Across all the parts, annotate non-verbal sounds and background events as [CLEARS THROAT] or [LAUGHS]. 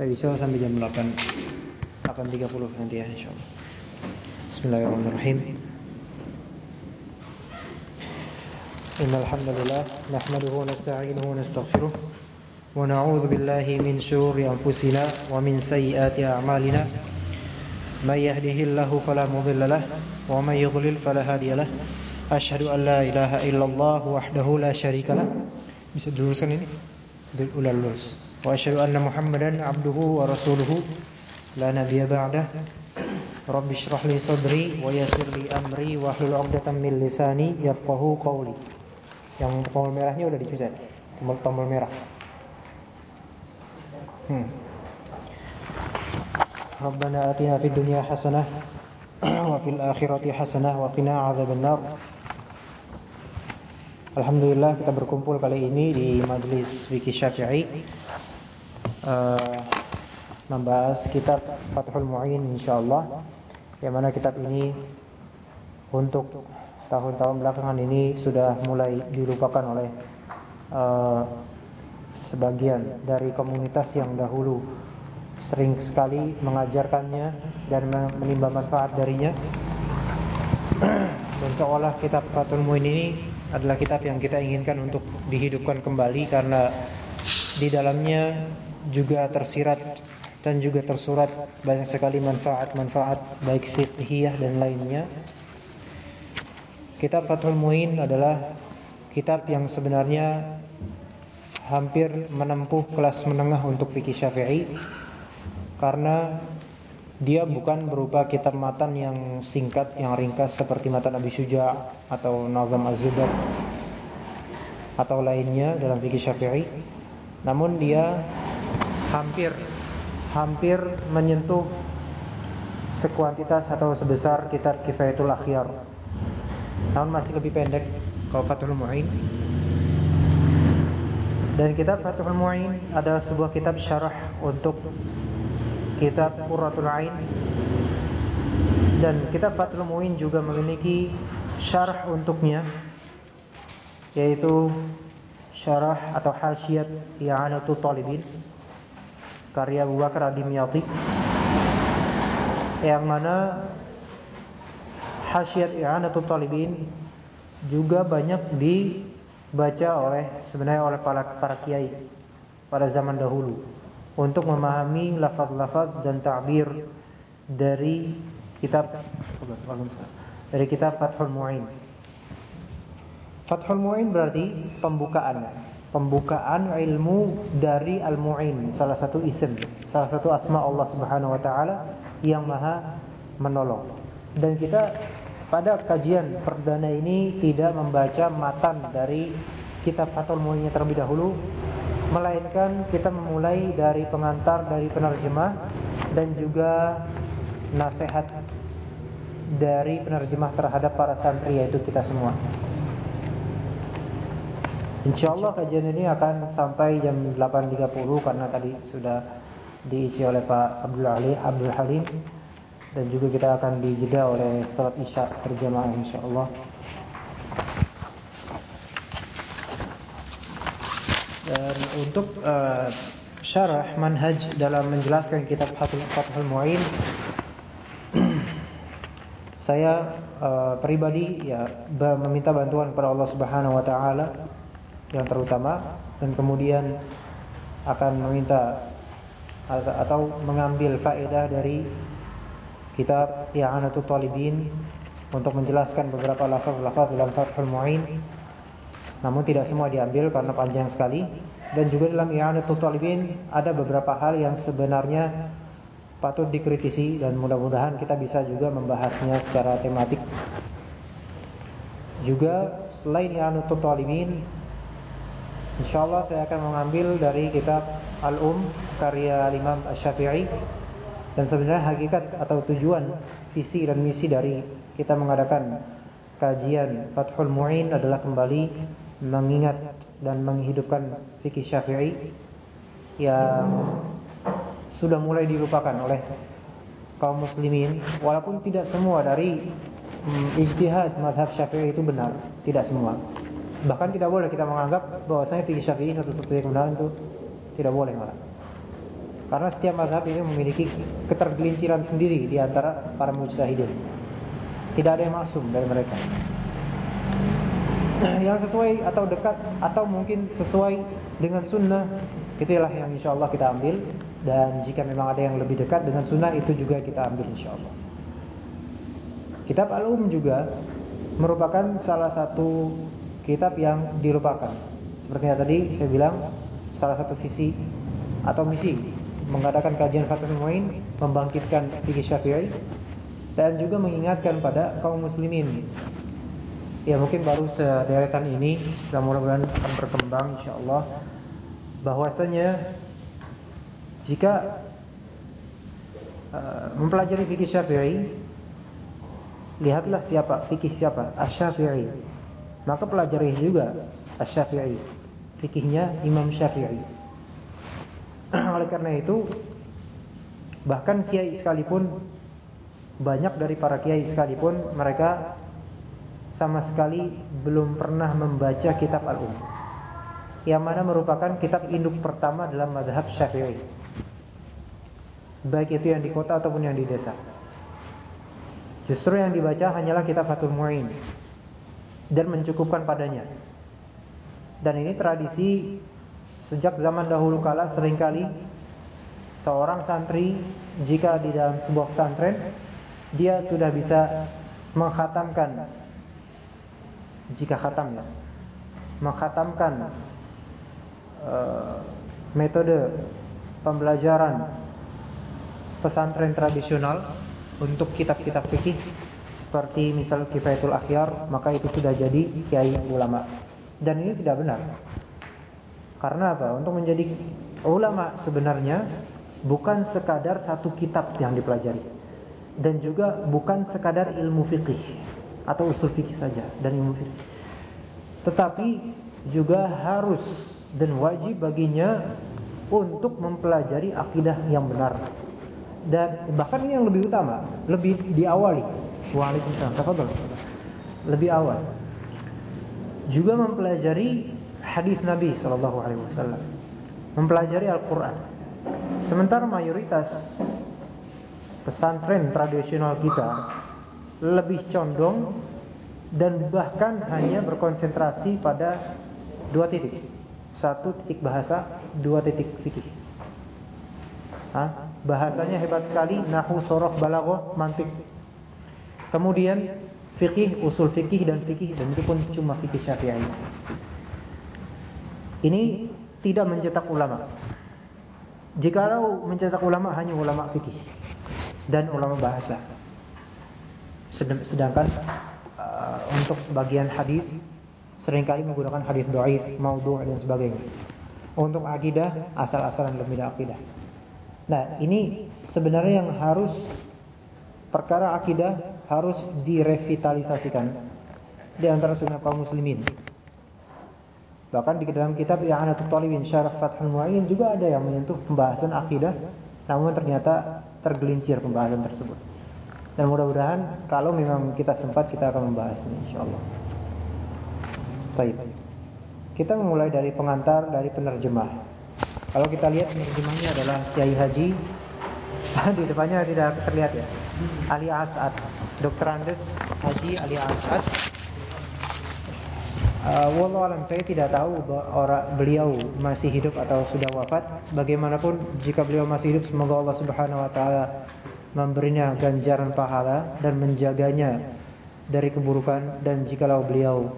Insya Allah sampai jam 8 8.30 nanti ya insya Allah. Bismillahirrahmanirrahim. Innal hamdalillah nahmaduhu wa nasta'inuhu wa nastaghfiruh. Wa min shururi anfusina wa min sayyiati a'malina. May yahdihillahu fala mudilla wa may yudlil fala hadiya lahu asyhadu an la ilaha illallah la syarika lah. Bisa diluruskan ini? Ulah lurus abduhu wa rasuluhu. La nabiyya ba'dah. Rabbi shrah li sadri wa yassir li amri wa hlul 'uqdatam min lisani yafqahu qawli. Yang tombol merahnya udah dicuci tombol tombol merah. Hmm. Rabbana atina fid dunya hasanah wa fil akhirati hasanah wa qina Alhamdulillah kita berkumpul kali ini di Majelis Wiki Syafi'i uh, Membahas kitab Fathul Mu'in insyaAllah Yang mana kitab ini Untuk tahun-tahun belakangan ini Sudah mulai dilupakan oleh uh, Sebagian dari komunitas yang dahulu Sering sekali mengajarkannya Dan menimba manfaat darinya. [CLEARS THROAT] Dan seolah kitab Fathul Mu'in ini adalah kitab yang kita inginkan untuk dihidupkan kembali karena di dalamnya juga tersirat dan juga tersurat banyak sekali manfaat-manfaat baik fiqhiyah dan lainnya. Kitab Fathul Muin adalah kitab yang sebenarnya hampir menempuh kelas menengah untuk fikih Syafi'i karena dia bukan berupa kitab matan yang singkat, yang ringkas seperti matan Abi Syuja atau Nazam Az-Zubair atau lainnya dalam fikih Syafi'i. Namun dia hampir hampir menyentuh sekuantitas atau sebesar kitab Kifayatul Akhyar. Namun masih lebih pendek kalau Fathul Mu'in. Dan kitab Fathul Mu'in adalah sebuah kitab syarah untuk kitab Qurratul Ain dan kitab Fathul Muin juga memiliki syarah untuknya yaitu syarah atau hasyiat I'anatul Talibin karya Abu Bakar yang mana hasyiat I'anatul Talibin juga banyak dibaca oleh sebenarnya oleh para, para kiai pada zaman dahulu untuk memahami lafaz-lafaz dan ta'bir dari kitab dari kitab Fathul Mu'in. Fathul Mu'in berarti pembukaan, pembukaan ilmu dari Al-Mu'in, salah satu isim, salah satu asma Allah Subhanahu wa taala yang Maha menolong. Dan kita pada kajian perdana ini tidak membaca matan dari kitab Fathul Mu'in terlebih dahulu melainkan kita memulai dari pengantar dari penerjemah dan juga nasihat dari penerjemah terhadap para santri yaitu kita semua. Insyaallah kajian ini akan sampai jam 8.30 karena tadi sudah diisi oleh Pak Abdul Ali Abdul Halim dan juga kita akan dijeda oleh salat Isya berjamaah insyaallah. Dan untuk uh, syarah manhaj dalam menjelaskan kitab Fathul, Fathul Mu'in [CLEARS THROAT] saya uh, pribadi ya meminta bantuan kepada Allah Subhanahu wa taala yang terutama dan kemudian akan meminta atau mengambil faedah dari kitab I'anatul Talibin untuk menjelaskan beberapa lafaz-lafaz dalam Fathul Mu'in namun tidak semua diambil karena panjang sekali dan juga dalam I'anatul Talibin ada beberapa hal yang sebenarnya patut dikritisi dan mudah-mudahan kita bisa juga membahasnya secara tematik. Juga selain I'anatul Talibin insyaallah saya akan mengambil dari kitab Al-Um karya Imam Asy-Syafi'i dan sebenarnya hakikat atau tujuan visi dan misi dari kita mengadakan kajian Fathul Mu'in adalah kembali mengingat dan menghidupkan fikih Syafi'i yang sudah mulai dilupakan oleh kaum muslimin. Walaupun tidak semua dari um, ijtihad madhab Syafi'i itu benar, tidak semua. Bahkan tidak boleh kita menganggap bahwasanya fikih Syafi'i satu-satunya kebenaran itu tidak boleh malah. Karena setiap mazhab ini memiliki ketergelinciran sendiri di antara para mujtahidin. Tidak ada yang maksum dari mereka. [CLEARS THROAT] Yang sesuai atau dekat atau mungkin sesuai dengan sunnah itulah yang insya Allah kita ambil dan jika memang ada yang lebih dekat dengan sunnah itu juga kita ambil insya Allah. Kitab Al-Um juga merupakan salah satu kitab yang dilupakan. Seperti yang tadi saya bilang salah satu visi atau misi mengadakan kajian Fathul Muin membangkitkan fikih Syafi'i dan juga mengingatkan pada kaum muslimin. Ya mungkin baru sederetan ini dan mudah-mudahan akan berkembang insyaallah bahwasanya jika uh, mempelajari fikih Syafi'i lihatlah siapa fikih siapa Asy-Syafi'i maka pelajari juga Asy-Syafi'i fikihnya Imam Syafi'i. [CLEARS THROAT] Oleh karena itu bahkan kiai sekalipun banyak dari para kiai sekalipun mereka sama sekali belum pernah membaca kitab Al-Um. Yang mana merupakan kitab induk pertama dalam madhab Syafi'i. Baik itu yang di kota ataupun yang di desa. Justru yang dibaca hanyalah kitab Fathul Mu'in dan mencukupkan padanya. Dan ini tradisi sejak zaman dahulu kala sering kali seorang santri jika di dalam sebuah pesantren dia sudah bisa menghatamkan jika khatam ya menghatamkan uh, metode pembelajaran pesantren tradisional untuk kitab-kitab fikih seperti misal Kifayatul Akhyar maka itu sudah jadi kiai ulama. Dan ini tidak benar. Karena apa? Untuk menjadi ulama sebenarnya bukan sekadar satu kitab yang dipelajari. Dan juga bukan sekadar ilmu fikih atau usul fikih saja dan ilmu fikih tetapi juga harus dan wajib baginya untuk mempelajari akidah yang benar. Dan bahkan ini yang lebih utama, lebih diawali. Waalaikumsalam. Tafadhol. Lebih awal. Juga mempelajari hadis Nabi sallallahu alaihi wasallam. Mempelajari Al-Qur'an. Sementara mayoritas pesantren tradisional kita lebih condong dan bahkan hanya berkonsentrasi pada dua titik. Satu titik bahasa, dua titik fikih. Bahasanya hebat sekali, nahu, sorof, balaghah, mantik. Kemudian fikih, usul fikih dan fikih dan itu pun cuma fikih Syafi'i. Ini tidak mencetak ulama. Jikalau mencetak ulama hanya ulama fikih dan ulama bahasa. Sedangkan uh, untuk bagian hadis sering kali menggunakan hadis dhaif, maudhu' dan sebagainya. Untuk akidah asal-asalan lebih akidah. Nah, ini sebenarnya yang harus perkara akidah harus direvitalisasikan di antara sunnah kaum muslimin. Bahkan di dalam kitab I'anatul Talibin Syarah Fathul Mu'in juga ada yang menyentuh pembahasan akidah, namun ternyata tergelincir pembahasan tersebut. Dan mudah-mudahan kalau memang kita sempat kita akan membahasnya insyaallah. Baik. Kita memulai dari pengantar dari penerjemah. Kalau kita lihat penerjemahnya adalah Kiai Haji [LAUGHS] di depannya tidak terlihat ya. Ali Asad, Dr. Andes Haji Ali Asad. Uh, alam saya tidak tahu orang beliau masih hidup atau sudah wafat. Bagaimanapun jika beliau masih hidup semoga Allah Subhanahu wa taala memberinya ganjaran pahala dan menjaganya dari keburukan dan jikalau beliau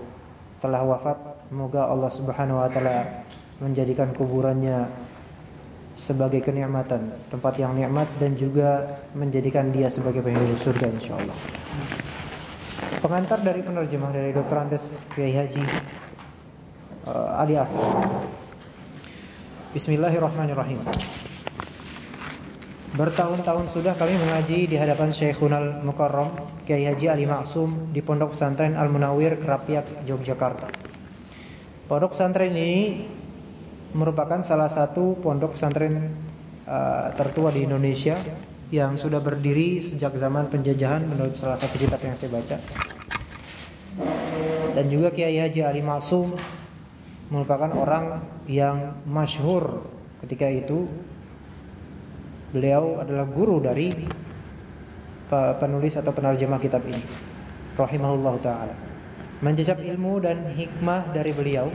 telah wafat semoga Allah Subhanahu wa taala menjadikan kuburannya sebagai kenikmatan, tempat yang nikmat dan juga menjadikan dia sebagai penghuni surga insyaallah. Pengantar dari penerjemah dari Dr. Andes Kiai Haji uh, Ali Asra. Bismillahirrahmanirrahim. Bertahun-tahun sudah kami mengaji di hadapan Syekhunal Mukarram Kiai Haji Ali Maksum di Pondok Pesantren Al Munawir Kerapiak Yogyakarta. Pondok pesantren ini merupakan salah satu pondok pesantren uh, tertua di Indonesia yang sudah berdiri sejak zaman penjajahan menurut salah satu kitab yang saya baca. Dan juga Kiai Haji Ali Masum merupakan orang yang masyhur ketika itu Beliau adalah guru dari penulis atau penerjemah kitab ini. Rahimahullah taala. Menjejak ilmu dan hikmah dari beliau,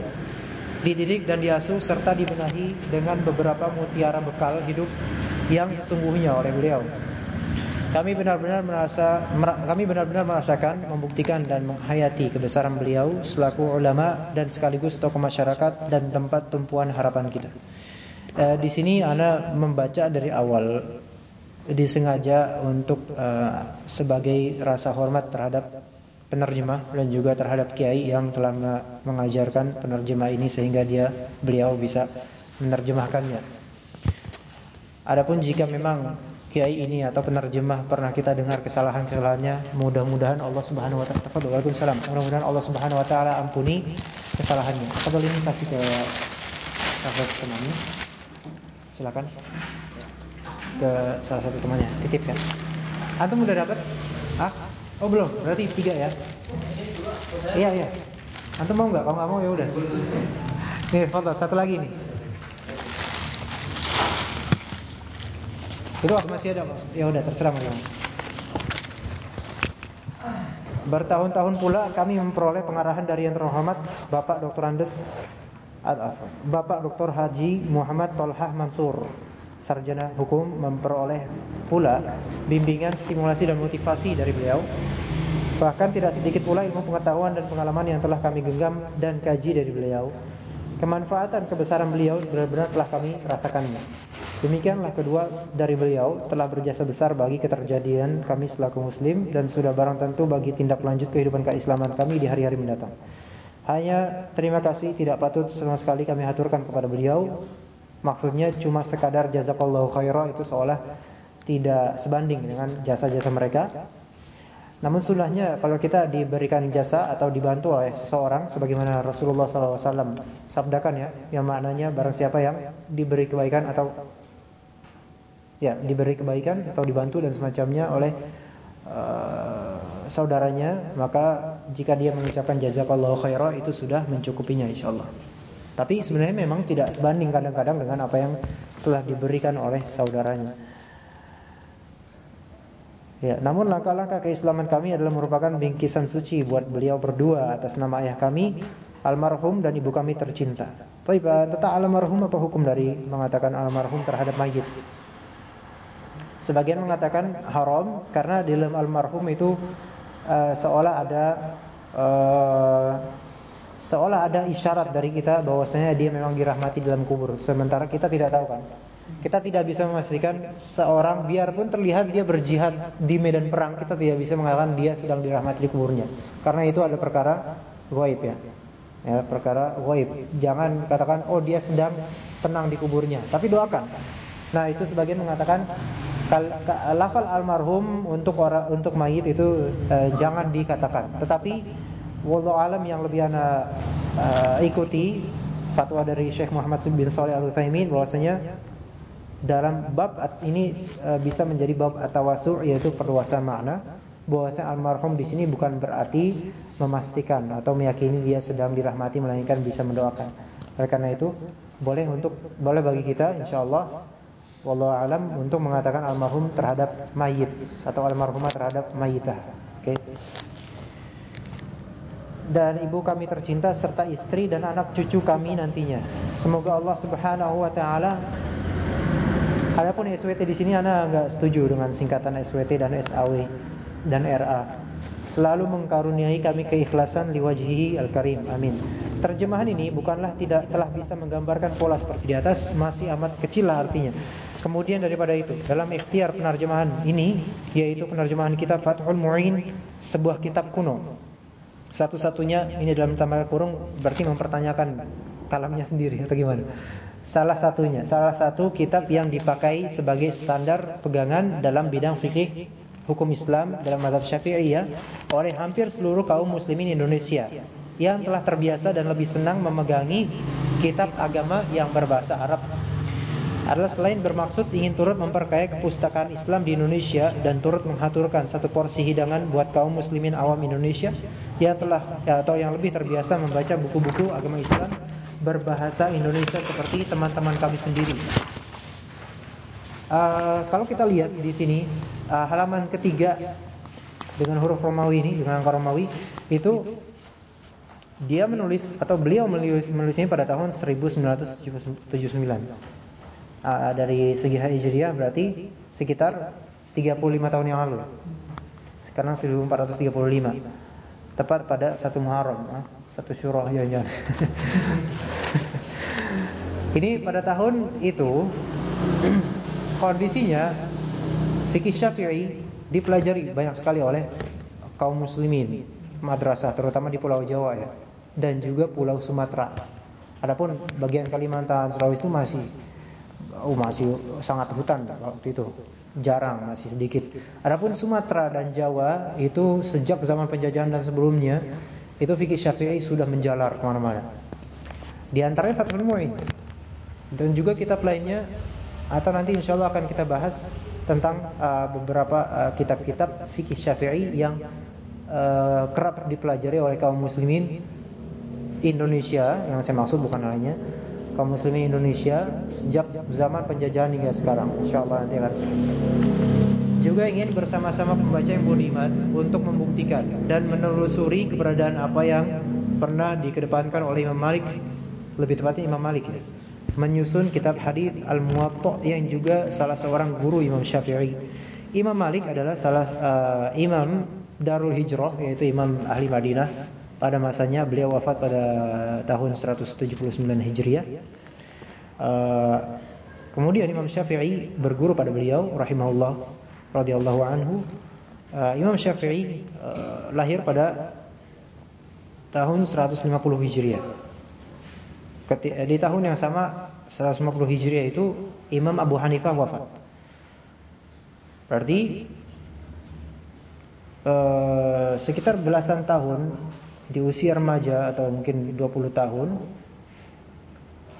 dididik dan diasuh serta dibenahi dengan beberapa mutiara bekal hidup yang sesungguhnya oleh beliau. Kami benar-benar merasa kami benar-benar merasakan, membuktikan dan menghayati kebesaran beliau selaku ulama dan sekaligus tokoh masyarakat dan tempat tumpuan harapan kita. E, di sini ana membaca dari awal disengaja untuk e, sebagai rasa hormat terhadap penerjemah dan juga terhadap kiai yang telah mengajarkan penerjemah ini sehingga dia beliau bisa menerjemahkannya. Adapun jika memang kiai ini atau penerjemah pernah kita dengar kesalahan-kesalahannya, mudah-mudahan Allah Subhanahu wa taala Waalaikumsalam. Mudah-mudahan Allah Subhanahu wa taala ampuni kesalahannya. Boleh ini kasih ke sahabat temannya? Silakan. Ke salah satu temannya, titipkan. Antum udah dapat? Ah? Oh belum, berarti tiga ya? Iya iya. Antum mau nggak? Kalau nggak mau ya udah. Nih, foto satu lagi nih. Itu aku masih ada Pak. Ya udah terserah Mas. Bertahun-tahun pula kami memperoleh pengarahan dari yang terhormat Bapak Dr. Andes Bapak Dr. Haji Muhammad Tolhah Mansur Sarjana Hukum memperoleh pula bimbingan, stimulasi dan motivasi dari beliau Bahkan tidak sedikit pula ilmu pengetahuan dan pengalaman yang telah kami genggam dan kaji dari beliau Kemanfaatan kebesaran beliau benar-benar telah kami rasakannya. Demikianlah kedua dari beliau telah berjasa besar bagi keterjadian kami selaku muslim dan sudah barang tentu bagi tindak lanjut kehidupan keislaman kami di hari-hari mendatang. Hanya terima kasih tidak patut sama sekali kami haturkan kepada beliau. Maksudnya cuma sekadar jazakallahu khairah itu seolah tidak sebanding dengan jasa-jasa mereka namun sunnahnya kalau kita diberikan jasa atau dibantu oleh seseorang sebagaimana Rasulullah SAW sabdakan ya, yang maknanya barang siapa yang diberi kebaikan atau ya diberi kebaikan atau dibantu dan semacamnya oleh uh, saudaranya, maka jika dia mengucapkan jazakallahu khairah itu sudah mencukupinya insyaallah. Tapi sebenarnya memang tidak sebanding kadang-kadang dengan apa yang telah diberikan oleh saudaranya. Ya, namun langkah-langkah keislaman kami adalah merupakan bingkisan suci buat beliau berdua atas nama ayah kami, almarhum dan ibu kami tercinta. Tapi tentang almarhum apa hukum dari mengatakan almarhum terhadap mayit? Sebagian mengatakan haram karena di dalam almarhum itu uh, seolah ada uh, seolah ada isyarat dari kita bahwasanya dia memang dirahmati dalam kubur. Sementara kita tidak tahu kan. Kita tidak bisa memastikan seorang biarpun terlihat dia berjihad di medan perang, kita tidak bisa mengatakan dia sedang dirahmati di kuburnya. Karena itu ada perkara gaib ya. Ya, perkara gaib. Jangan katakan oh dia sedang tenang di kuburnya, tapi doakan. Nah, itu sebagian mengatakan lafal almarhum untuk orang untuk mayit itu eh, jangan dikatakan. Tetapi wallahu alam yang lebih ana uh, ikuti fatwa dari Syekh Muhammad bin Shalih Al Utsaimin bahwasanya dalam bab ini e, bisa menjadi bab atawasu yaitu perluasan makna bahwasanya almarhum di sini bukan berarti memastikan atau meyakini dia sedang dirahmati melainkan bisa mendoakan. Oleh karena itu boleh untuk boleh bagi kita insyaallah wallahu alam untuk mengatakan almarhum terhadap mayit atau almarhumah terhadap mayitah. Oke. Okay. Dan ibu kami tercinta serta istri dan anak cucu kami nantinya. Semoga Allah Subhanahu wa taala Adapun SWT di sini Anda nggak setuju dengan singkatan SWT dan SAW dan RA. Selalu mengkaruniai kami keikhlasan liwajhihi al-karim. Amin. Terjemahan ini bukanlah tidak telah bisa menggambarkan pola seperti di atas, masih amat kecil lah artinya. Kemudian daripada itu, dalam ikhtiar penerjemahan ini, yaitu penerjemahan kitab Fathul Mu'in, sebuah kitab kuno. Satu-satunya ini dalam tambah kurung berarti mempertanyakan kalamnya sendiri atau gimana? Salah satunya, salah satu kitab yang dipakai sebagai standar pegangan dalam bidang fikih hukum Islam dalam mazhab Syafi'iyah oleh hampir seluruh kaum muslimin Indonesia yang telah terbiasa dan lebih senang memegangi kitab agama yang berbahasa Arab adalah selain bermaksud ingin turut memperkaya kepustakaan Islam di Indonesia dan turut menghaturkan satu porsi hidangan buat kaum muslimin awam Indonesia yang telah ya, atau yang lebih terbiasa membaca buku-buku agama Islam berbahasa Indonesia seperti teman-teman kami sendiri. Uh, kalau kita lihat di sini uh, halaman ketiga dengan huruf Romawi ini dengan angka Romawi itu dia menulis atau beliau menulis menulisnya pada tahun 1979. Uh, dari segi Hijriah berarti sekitar 35 tahun yang lalu. Sekarang 1435. Tepat pada satu Muharram, uh, satu Syuro ya ya. Ini pada tahun itu [CLEARS THROAT] kondisinya fikih Syafi'i dipelajari banyak sekali oleh kaum muslimin madrasah terutama di Pulau Jawa ya dan juga Pulau Sumatera. Adapun bagian Kalimantan, Sulawesi itu masih oh masih sangat hutan waktu itu. Jarang, masih sedikit. Adapun Sumatera dan Jawa itu sejak zaman penjajahan dan sebelumnya itu fikih Syafi'i sudah menjalar ke mana mana Di antaranya Fathul Mu'in. Dan juga kitab lainnya atau nanti insya Allah akan kita bahas tentang uh, beberapa uh, kitab-kitab uh, fikih Syafi'i yang uh, kerap dipelajari oleh kaum muslimin Indonesia yang saya maksud bukan lainnya kaum muslimin Indonesia sejak zaman penjajahan hingga sekarang insyaallah nanti akan juga ingin bersama-sama pembaca yang budiman untuk membuktikan dan menelusuri keberadaan apa yang pernah dikedepankan oleh Imam Malik lebih tepatnya Imam Malik ya menyusun kitab hadis Al-Muwatta yang juga salah seorang guru Imam Syafi'i. Imam Malik adalah salah uh, imam Darul Hijrah yaitu imam ahli Madinah. Pada masanya beliau wafat pada tahun 179 Hijriah. Uh, kemudian Imam Syafi'i berguru pada beliau rahimahullah radhiyallahu anhu. Uh, Imam Syafi'i uh, lahir pada tahun 150 Hijriah. Di tahun yang sama 150 Hijriah itu Imam Abu Hanifah wafat. Berarti eh, sekitar belasan tahun di usia remaja atau mungkin 20 tahun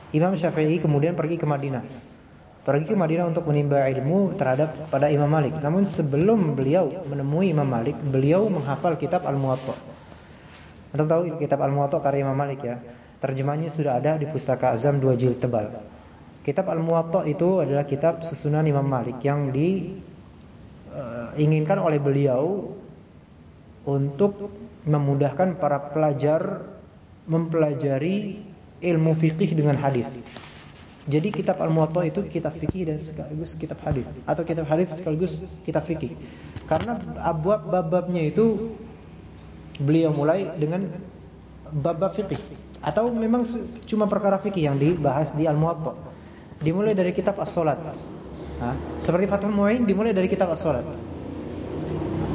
Imam Syafi'i kemudian pergi ke Madinah. Pergi ke Madinah untuk menimba ilmu terhadap pada Imam Malik. Namun sebelum beliau menemui Imam Malik, beliau menghafal kitab Al-Muwatta. Anda tahu kitab Al-Muwatta karya Imam Malik ya. Terjemahnya sudah ada di Pustaka Azam dua jilid tebal. Kitab Al-Muwatta itu adalah kitab susunan Imam Malik yang diinginkan uh, oleh beliau untuk memudahkan para pelajar mempelajari ilmu fikih dengan hadis. Jadi kitab Al-Muwatta itu kitab fikih dan sekaligus kitab hadis atau kitab hadis sekaligus kitab fikih. Karena abwab bab-babnya itu beliau mulai dengan bab-bab fikih atau memang cuma perkara fikih yang dibahas di Al-Muwatta. Dimulai dari kitab As-Salat. Seperti Fathul Mu'in dimulai dari kitab As-Salat.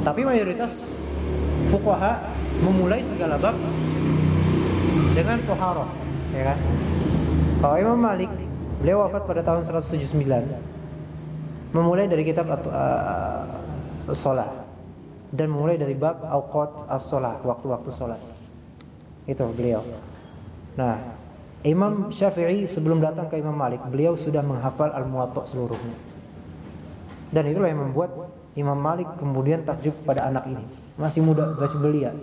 Tapi mayoritas fuqaha memulai segala bab dengan toharoh, ya kan? Kalau Imam Malik, beliau wafat pada tahun 179. Memulai dari kitab As-Salat dan memulai dari bab awqat as-salah, waktu-waktu salat. Itu beliau. Nah, Imam Syafi'i sebelum datang ke Imam Malik, beliau sudah menghafal Al-Muwatta seluruhnya. Dan itulah yang membuat Imam Malik kemudian takjub pada anak ini. Masih muda, masih belia.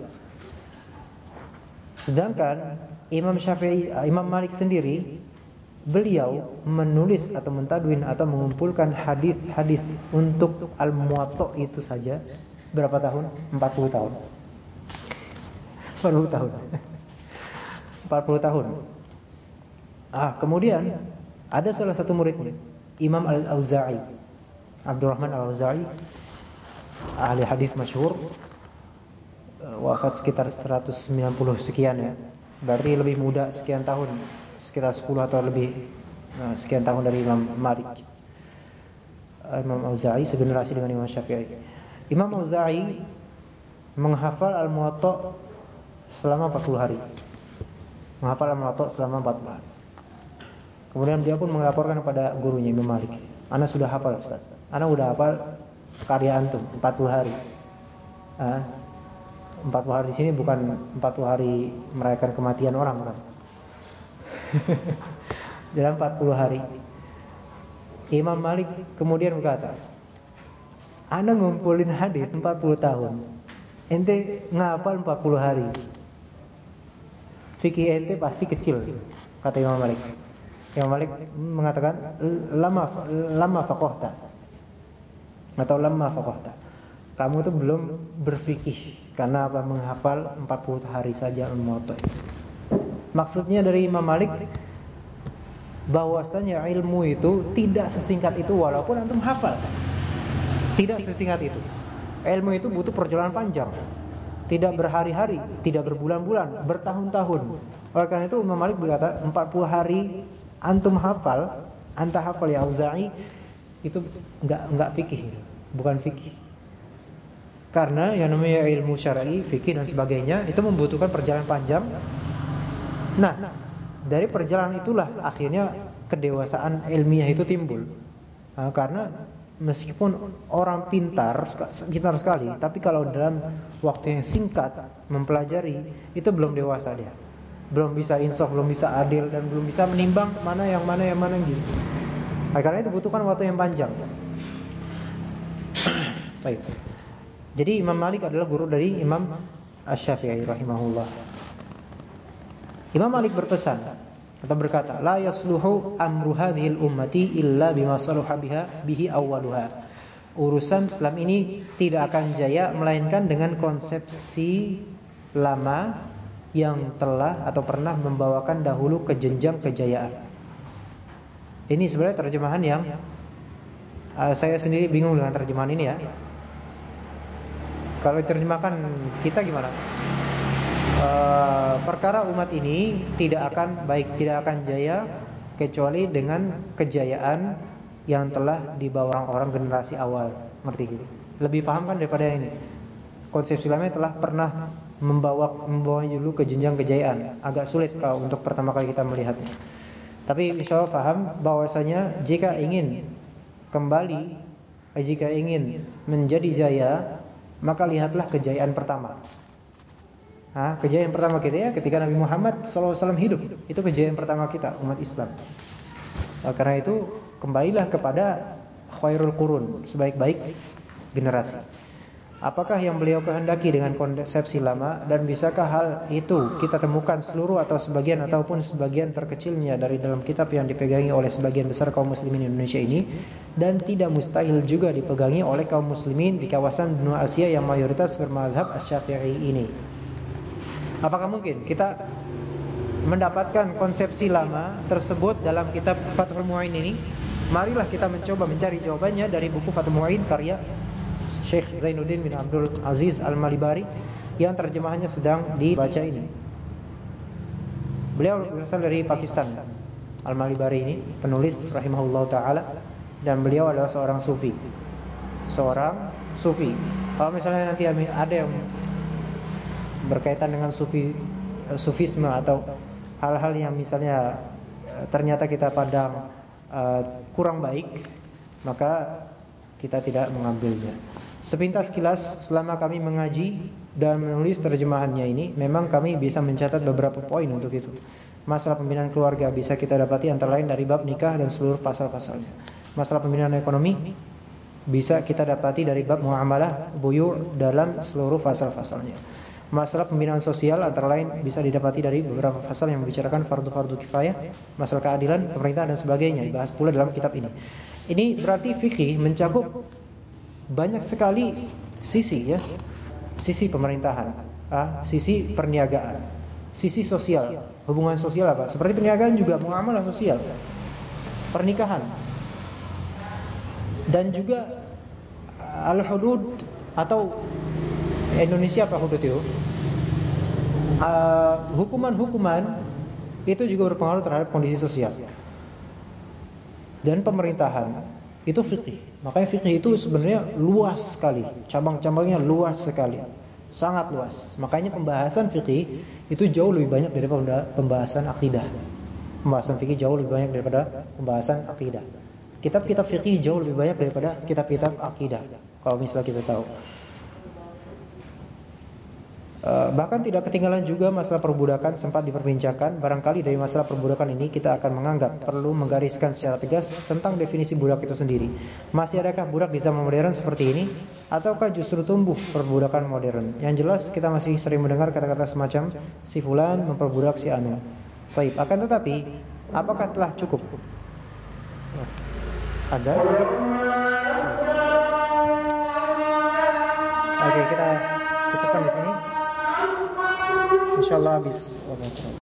Sedangkan Imam Syafi'i, Imam Malik sendiri beliau menulis atau mentadwin atau mengumpulkan hadis-hadis untuk Al-Muwatta itu saja berapa tahun? 40 tahun. 40 tahun. 40 tahun. Ah, kemudian ada salah satu muridnya, Imam Al-Auza'i. Abdurrahman Al-Auza'i ahli hadis masyhur eh, wafat sekitar 190 sekian ya. Berarti lebih muda sekian tahun, sekitar 10 atau lebih nah, sekian tahun dari Imam Malik. Eh, Imam Auza'i segenerasi dengan Imam Syafi'i. Imam Auza'i menghafal Al-Muwatta selama 40 hari menghafal Al-Muwatta selama 4 bulan. Kemudian dia pun melaporkan kepada gurunya Imam Malik. Ana sudah hafal Ustaz. Ana sudah hafal karya antum 40 hari. Ah, 40 hari di sini bukan 40 hari merayakan kematian orang, bukan. [LAUGHS] Dalam 40 hari. Imam Malik kemudian berkata, Ana ngumpulin hadis 40 tahun. Ente ngapal 40 hari fikih ente pasti kecil kata Imam Malik. Imam Malik mengatakan lama lama faqahta atau lama faqahta. Kamu tuh belum berfikih karena apa menghafal 40 hari saja al-muwatta. Maksudnya dari Imam Malik bahwasanya ilmu itu tidak sesingkat itu walaupun antum hafal. Tidak sesingkat itu. Ilmu itu butuh perjalanan panjang. Tidak berhari-hari, tidak berbulan-bulan, bertahun-tahun. Oleh karena itu Imam Malik berkata 40 hari antum hafal, anta hafal ya Auza'i itu enggak enggak fikih, bukan fikih. Karena yang namanya ilmu syar'i, fikih dan sebagainya itu membutuhkan perjalanan panjang. Nah, dari perjalanan itulah akhirnya kedewasaan ilmiah itu timbul. Nah, karena meskipun orang pintar, pintar sekali, tapi kalau dalam waktu yang singkat mempelajari itu belum dewasa dia. Belum bisa insaf, belum bisa adil dan belum bisa menimbang mana yang mana yang mana gitu. Nah, karena itu butuhkan waktu yang panjang. Baik. Jadi Imam Malik adalah guru dari Imam Asy-Syafi'i rahimahullah. Imam Malik berpesan atau berkata, "La yasluhu amru hadhil ummati illa bima saluha biha bihi awwaluha." Urusan Islam ini tidak akan jaya melainkan dengan konsepsi lama yang telah atau pernah membawakan dahulu ke jenjang kejayaan. Ini sebenarnya terjemahan yang uh, saya sendiri bingung dengan terjemahan ini ya. Kalau diterjemahkan kita gimana? E, perkara umat ini tidak akan baik, tidak akan jaya kecuali dengan kejayaan yang telah dibawa orang-orang generasi awal. Ngerti gitu? Lebih paham kan daripada ini. Konsep Islamnya telah pernah membawa membawa dulu ke jenjang kejayaan. Agak sulit kalau untuk pertama kali kita melihatnya. Tapi insya Allah paham bahwasanya jika ingin kembali, jika ingin menjadi jaya, maka lihatlah kejayaan pertama. Nah, kejayaan pertama kita ya ketika Nabi Muhammad SAW hidup. Itu kejayaan pertama kita umat Islam. Nah, karena itu kembalilah kepada khairul qurun, sebaik-baik generasi. Apakah yang beliau kehendaki dengan konsepsi lama dan bisakah hal itu kita temukan seluruh atau sebagian ataupun sebagian terkecilnya dari dalam kitab yang dipegangi oleh sebagian besar kaum muslimin Indonesia ini dan tidak mustahil juga dipegangi oleh kaum muslimin di kawasan benua Asia yang mayoritas bermadhab Asy-Syafi'i ini. Apakah mungkin kita mendapatkan konsepsi lama tersebut dalam kitab Fathul Mu'in ini? Marilah kita mencoba mencari jawabannya dari buku Fathul karya Syekh Zainuddin bin Abdul Aziz Al-Malibari yang terjemahannya sedang dibaca ini. Beliau berasal dari Pakistan. Al-Malibari ini penulis rahimahullah taala dan beliau adalah seorang sufi. Seorang sufi. Kalau misalnya nanti ada yang berkaitan dengan sufi eh, sufisme atau hal-hal yang misalnya eh, ternyata kita pandang uh, kurang baik, maka kita tidak mengambilnya. Sepintas kilas selama kami mengaji dan menulis terjemahannya ini Memang kami bisa mencatat beberapa poin untuk itu. Masalah pembinaan keluarga bisa kita dapati antara lain dari bab nikah dan seluruh pasal-pasalnya. Masalah pembinaan ekonomi bisa kita dapati dari bab muamalah buyu dalam seluruh pasal-pasalnya Masalah pembinaan sosial antara lain bisa didapati dari beberapa pasal yang membicarakan fardu-fardu kifayah Masalah keadilan, pemerintah dan sebagainya dibahas pula dalam kitab ini Ini berarti fikih mencakup banyak sekali sisi ya. Sisi pemerintahan, ah, sisi perniagaan, sisi sosial, hubungan sosial apa? Seperti perniagaan juga muamalah sosial. Pernikahan. Dan juga al-hudud atau Indonesia apa hudud itu? hukuman-hukuman itu juga berpengaruh terhadap kondisi sosial. Dan pemerintahan itu fikih. Makanya fikih itu sebenarnya luas sekali, cabang-cabangnya luas sekali. Sangat luas. Makanya pembahasan fikih itu jauh lebih banyak daripada pembahasan akidah. Pembahasan fikih jauh lebih banyak daripada pembahasan akidah. Kitab-kitab fikih jauh lebih banyak daripada kitab-kitab akidah. Kalau misalnya kita tahu. Eh, bahkan tidak ketinggalan juga masalah perbudakan sempat diperbincangkan. Barangkali dari masalah perbudakan ini kita akan menganggap perlu menggariskan secara tegas tentang definisi budak itu sendiri. Masih adakah budak di zaman modern seperti ini? Ataukah justru tumbuh perbudakan modern? Yang jelas kita masih sering mendengar kata-kata semacam si fulan memperbudak si anu. Baik, akan tetapi Apakah telah cukup? Ada? Oke, kita cukupkan di sini. Insyaallah habis.